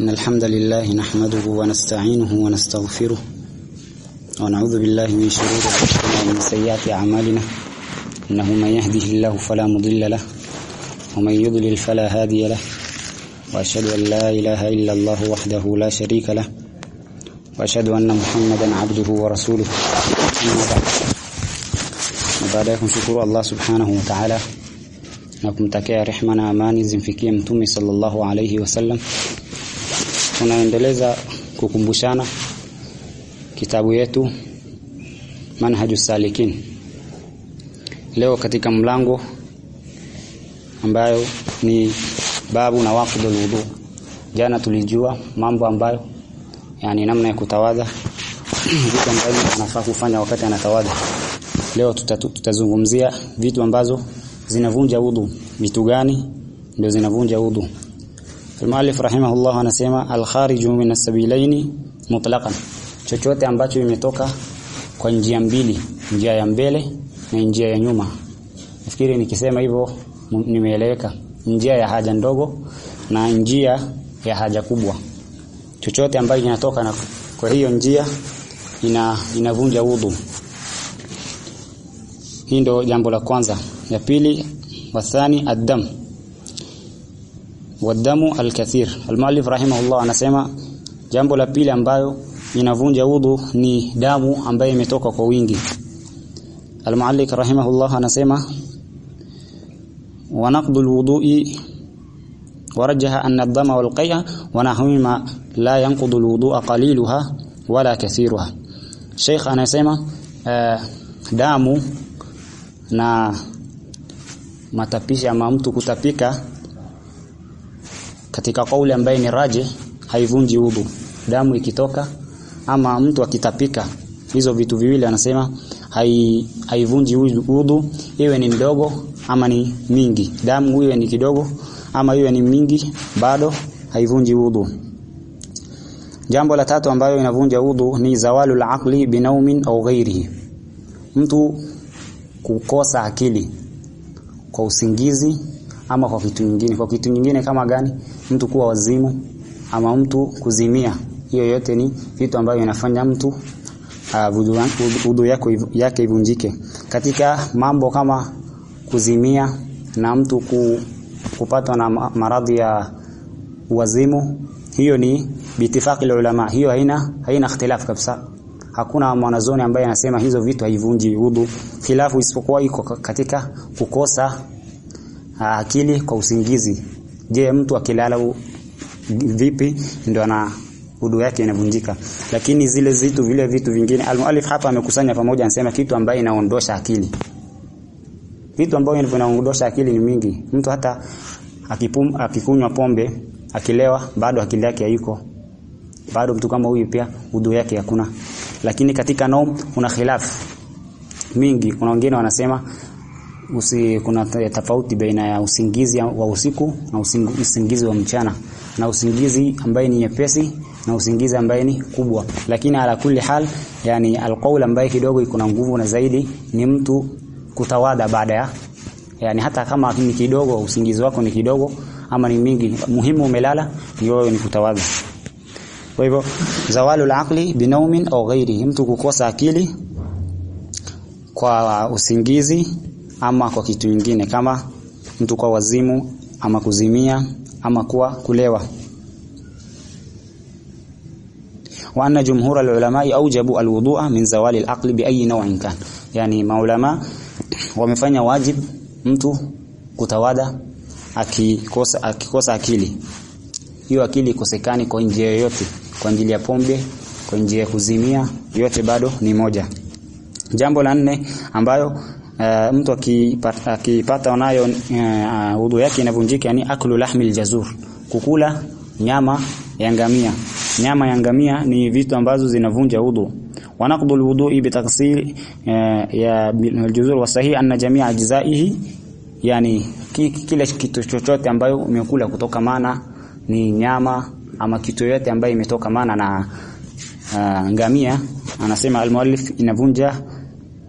إن الحمد لله نحمده ونستعينه ونستغفره ونعوذ بالله من شرور أنفسنا ومن سيئات أعمالنا. إنه من يهده الله فلا مضل له ومن يضلل فلا هادي له. وأشهد أن لا إله إلا الله وحده لا شريك له. وأشهد أن محمدا عبده ورسوله. أما بعد Allah subhanahu wa ta'ala na kumtakia rehma na amani zimfikie mtume sallallahu alayhi wasallam tunaendeleza kukumbushana kitabu yetu manhaju salikin. Leo katika mlango ambayo ni babu na waqdul wudu. Jana tulijua mambo ambayo yani namna ya kutawadha. Vitu ambavyo anafaa kufanya wakati anatawadha. Leo tutazungumzia vitu ambazo zinavunja udhu vitu gani ndio zinavunja udhu Al-Muallif rahimahullah anasema al-khariju min as-sabilaini mutlaqan chochote ambacho imetoka kwa njia mbili njia ya mbele na njia ya nyuma. Nafikiri nikisema hivyo nimeeleweka. Njia ya haja ndogo na njia ya haja kubwa. Chochote ambacho inatoka na kwa hiyo njia ina inavunja udhu hii ndio jambo la kwanza. Ya pili wathani ad-dam wadamu al-kathir al-muallif rahimahullah anasema jambo la pili ambayo inavunja udhu ni damu ambayo imetoka kwa wingi al-muallif rahimahullah anasema ونقض الوضوء ورجح أن الدم والقيء ونحوهما لا ينقض الوضوء قليلها ولا كثيرها شيخ anasema uh, damu na matapisha ama mtu kutapika katika kauli ambaye ni raje haivunji udhu damu ikitoka ama mtu akitapika hizo vitu viwili anasema hai, haivunji udhu iwe ni mdogo ama ni mingi. Damu iwe ni kidogo ama iwe ni mingi bado haivunji udhu jambo la tatu ambayo inavunja udhu ni zawalu la binaumin au ghairihi mtu kukosa akili kwa usingizi ama kwa kitu kingine kwa kitu kingine kama gani? Mtu kuwa wazimu ama mtu kuzimia. Hiyo yote ni vitu ambavyo inafanya mtu uh, yako yake ivunjike. Katika mambo kama kuzimia na mtu ku, kupatwa na maradhi ya wazimu hiyo ni bitifaki ulama. Hiyo haina haina ikhtilaf kabisa. Hakuna mwanazoni ambaye anasema hizo vitu haivunji udhu khilafu isipokuwa iko katika kukosa akili kwa usingizi. Je mtu akilala vipi ndio ana udu yake inavunjika. Lakini zile zitu vile vitu vingine al-muallif hapa amekusanya pamoja anasema kitu ambaye inaondosha akili. Vitu ambavyo vinaondosha akili ni mingi. Mtu hata akipum, akikunywa pombe akilewa bado akili yake haiko. Bado mtu kama huyu pia udu yake hakuna. Lakini katika naum kuna khilaf mingi. Kuna wengine wanasema usi kuna tofauti baina ya usingizi wa usiku na usingizi wa mchana. Na usingizi ambaye ni nyepesi na usingizi ambaye ni kubwa. Lakini ala kulli hal yani alqaul ambaye kidogo iko na nguvu na zaidi ni mtu kutawada baada ya yani hata kama ni kidogo usingizi wako ni kidogo ama ni mingi muhimu umelala ni wewe ni kutawada. Kwa hivyo zawalu alaqli binaumin au ghairihi, mtu kukosa akili kwa usingizi ama kwa kitu kingine kama mtu kwa wazimu ama kuzimia ama kuwa kulewa. Wa anna jumhur alulama aujabu al-wudu'a min zawali alaqli bi ayi naw'in kan. Yani maulama wamefanya wajib mtu kutawada akikosa akikosa akili. Hiyo akili ikosekani kwa njia yoyote kwa ajili ya pombe kwa njia ya kuzimia yote bado ni moja. Jambo la nne ambayo uh, mtu akipata, akipata nayo uh, udhu yake inavunjika ni aklu lahmil jazur kukula nyama ya ngamia nyama ya ngamia ni vitu ambazo zinavunja udhu ونقض الوضوء بتغسيل يا الجذور والصحيح ان جميع اجزائه yani kila kitu chochote ambayo umekula kutoka mana ni nyama ama kitu yote ambayo imetoka mana na uh, ngamia anasema almuallif inavunja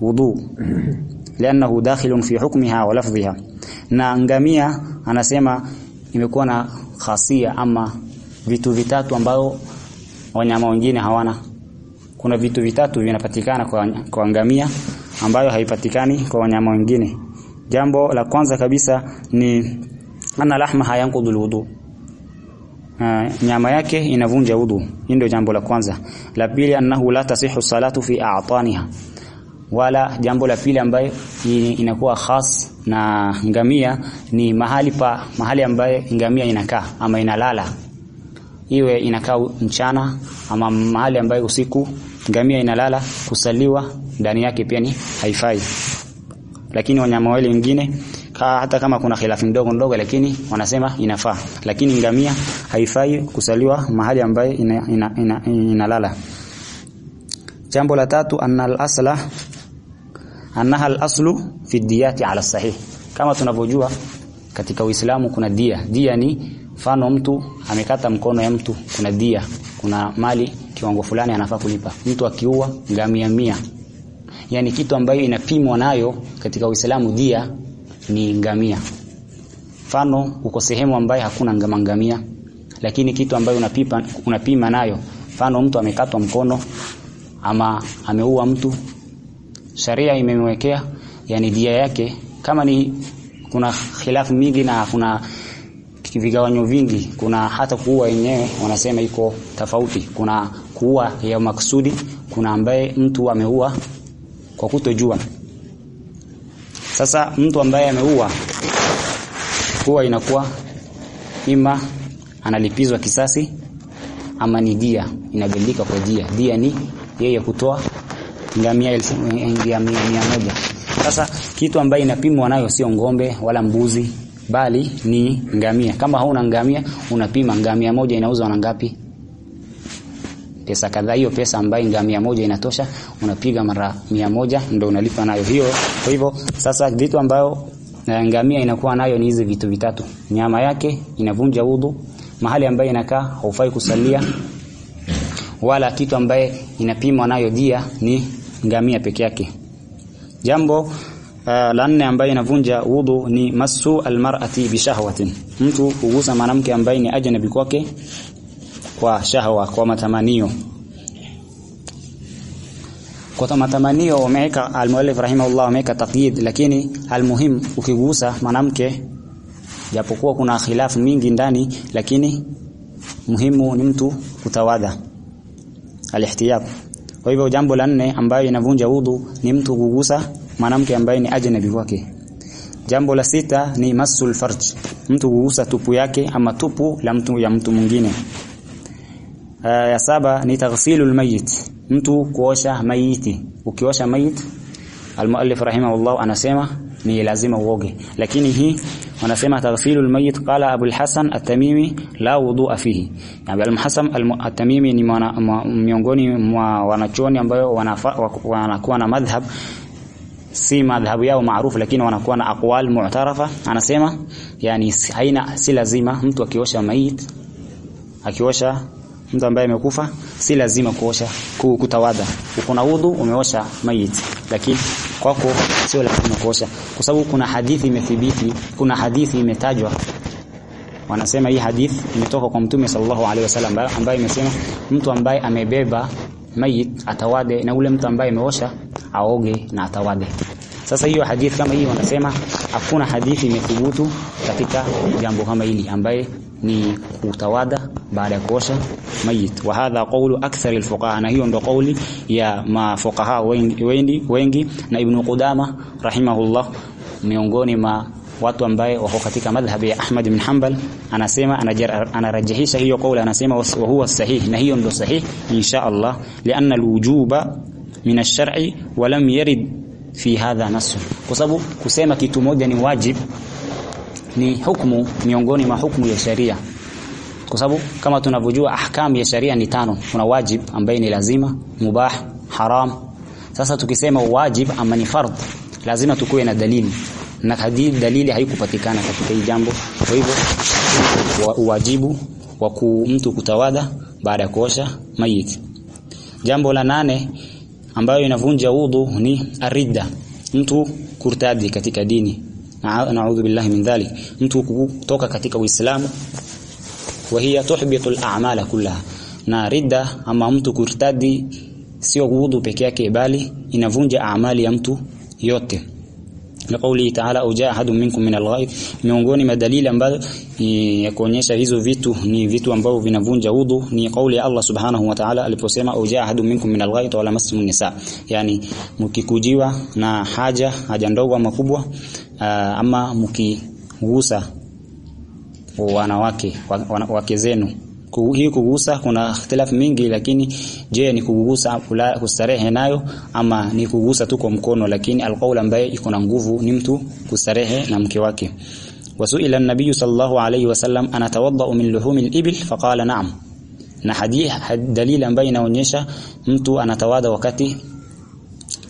wudu lianahu dakhilun fi hukmiha wa lafdhiha na ngamia anasema imekuwa na khasia ama vitu vitatu ambao wanyama wengine hawana. Kuna vitu vitatu vinapatikana kwa, kwa ngamia ambayo haipatikani kwa wanyama wengine. Jambo la kwanza kabisa ni ana lahma hayankudu alwudu. Uh, nyama yake inavunja udhu hii ndio jambo la kwanza. La pili annahu la tasihu salatu fi a'taniha wala jambo la pili ambaye inakuwa khas na ngamia ni mahali pa mahali ambaye ngamia inakaa ama inalala. Iwe inakaa mchana ama mahali ambaye usiku ngamia inalala kusaliwa ndani yake pia ni haifai. Lakini wanyama wale wengine hata kama kuna khilafu ndogo ndogo lakini wanasema inafaa. Lakini ngamia haifai kusaliwa mahali ambaye inalala ina, ina, ina, ina jambo la tatu anna al-asla annaha al-aslu fi diyati ala sahih. Kama tunavyojua katika Uislamu kuna dia. Dia ni mfano mtu amekata mkono ya mtu kuna dia. Kuna mali kiwango fulani anafaa kulipa. Mtu akiua ngamia mia. Yani kitu ambayo inapimwa nayo katika Uislamu dia ni ngamia. Mfano uko sehemu ambayo hakuna ngamia lakini kitu ambayo unapima, unapima nayo. Mfano mtu amekatwa mkono ama ameua mtu sharia imemwekea yani dia yake. Kama ni kuna khilafu mingi na kuna vigawanyo vingi kuna hata kuua yenyewe wanasema iko tofauti. Kuna kuua ya maksudi kuna ambaye mtu ameua kwa kutojua. Sasa mtu ambaye ameua huwa inakuwa ima analipizwa kisasi ama ni dia inabadilika kwa dia. Dia ni yeye kutoa ngamia ngamia mia moja. Sasa kitu ambaye inapimwa nayo sio ngombe wala mbuzi bali ni ngamia. Kama hauna ngamia unapima ngamia moja inauzwa na ngapi? Pesa kadhaa. Hiyo pesa ambayo ngamia moja inatosha unapiga mara mia moja ndio unalipa nayo. Hiyo kwa hivyo sasa vitu ambayo ngamia inakuwa nayo ni hizi vitu vitatu. Nyama yake inavunja udhu. Mahali ambayo inakaa haufai kusalia. Wala kitu ambaye inapimwa nayo dia ni ngamia peke yake. Jambo uh, la nne ambayo inavunja wudu ni masu almar'ati bi shahwatin, mtu kugusa mwanamke ambaye ni ajnabi kwake kwa shahwa kwa matamanio. Kwa matamanio wameweka almuallif rahimahullah wameweka taqyid lakini almuhim ukigusa mwanamke japokuwa kuna khilafu mingi ndani lakini muhimu ni mtu kutawadha alihtiyat kwa hivyo jambo la nne ambayo inavunja udhu ni mtu kugusa mwanamke ambaye ni ajnabi wake. Jambo la sita ni masul farj mtu kugusa tupu yake ama tupu la mtu ya mtu mwingine. Uh, ya saba ni taghsilul mayit mtu kuosha mayiti ukiosha mayit almuallif rahimahullah anasema ni lazima uoge. Lakini hii wanasema taghsilu almayit qala Abu al-Hasan la wudu'a fihi. Yani al-Hasan at-Tamimi ni miongoni mwa wanachoni ambayo wanakuwa na madhhab. Si madhhabu yao maarufu lakini wanakuwa na aqwal mu'tarafa. Anasema yani haina si lazima mtu akiosha mayit akiosha mtu ambaye amekufa si lazima kuosha kutawadha uko na umeosha mayit lakini kwako sio lazima kuosha kwa sababu kuna hadithi imethibiti kuna hadithi imetajwa. Wanasema hii hadithi imetoka kwa mtume sallallahu alaihi wasallam ambaye imesema mtu ambaye amebeba mayit atawade na ule mtu ambaye ameosha aoge na atawade. Sasa hiyo hadithi kama hii wanasema hakuna hadithi imethubutu katika jambo kama hili ambaye ni kutawadha baada ya kuosha mayit wa hadha qawlu akthar alfuqaha na hiyo ndo kauli ya mafuqaha wengi, wengi wengi. Na ibn Qudama rahimahullah miongoni ma watu ambaye wako katika madhhabi ya Ahmad bin Hanbal anasema anarajihisha hiyo kauli anasema wa huwa sahih na hiyo ndo sahih insha Allah. Lianna alwujuba min ash-shar'i wa lam yarid fi hadha nasu kwa sababu kusema kitu moja ni wajib ni hukumu miongoni mwa hukumu ya sharia. Kwa sababu kama tunavyojua ahkam ya sharia ni tano. Kuna wajib ambaye ni lazima mubah haram. Sasa tukisema wajib ama ni fardh lazima tukue na dalili. Na kadiri dalili haikupatikana katika hii jambo. Kwa hivyo wajibu wa mtu kutawada baada ya kuosha mayit jambo la nane ambayo inavunja udhu ni arida mtu kurtadi katika dini. Naudhu billahi min dhalik mtu kutoka katika uislamu. Wa hiya tuhbitu al-a'mala kullaha. Na ridda ama mtu kurtadi sio udhu peke yake bali inavunja amali ya mtu yote liqauli ta'ala uja ahadun minkum min alghaib, miongoni madalili ambayo ya kuonyesha hizo vitu ni vitu ambavyo vinavunja udhu ni kauli ya Allah subhanahu wa ta'ala aliposema uja ahadun minkum min alghaib wala masmun nisa. Yani mkikujiwa na haja haja ndogo ama kubwa ama mkigusa wanawake wake zenu hii kugusa kuna ikhtilafu mingi lakini je ni kugusa kustarehe nayo ama ni kugusa tu kwa mkono lakini alqaul ambaye iko na nguvu ni mtu kustarehe na mke wake. Wasuila an-nabiy sallallahu alayhi wasallam anatawadda min luhum al-ibil faqala na'am. Na hadithi dalili ambayo inaonyesha mtu anatawada wakati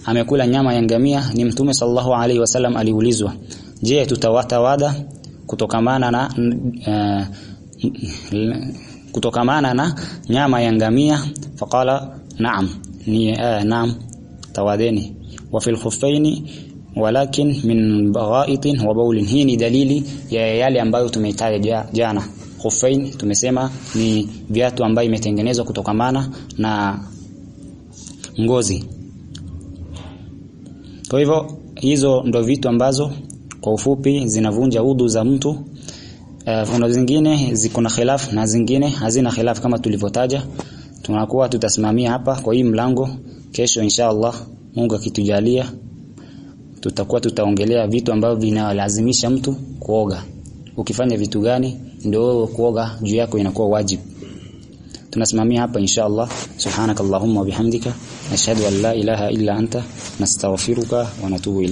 amekula nyama ya ngamia ni mtume sallallahu alayhi wasallam aliulizwa je tutawatawada kutokamana na uh, kutokamana na nyama ya ngamia. Faqala naam ni uh, naam tawadeni wa fil khuffaini walakin min baghaitin wa bawlin. Hii ni dalili ya yale ambayo tumeitaja jana. Khuffain tumesema ni viatu ambayo imetengenezwa kutokamana na ngozi. Kwa hivyo hizo ndo vitu ambazo kwa ufupi zinavunja udhu za mtu uh, zingine ziko na khilaf na zingine hazina khilafu kama tulivyotaja. Tunakuwa tutasimamia hapa kwa hii mlango. Kesho inshallah Mungu akitujalia tutakuwa tutaongelea vitu ambavyo vinalazimisha mtu kuoga. Ukifanya vitu gani ndio kuoga juu yako inakuwa wajibu. Tunasimamia hapa inshallah. Subhanakallahumma wa bihamdika. Nashhadu an la ilaha illa anta. Nastaghfiruka wa natubu ilayk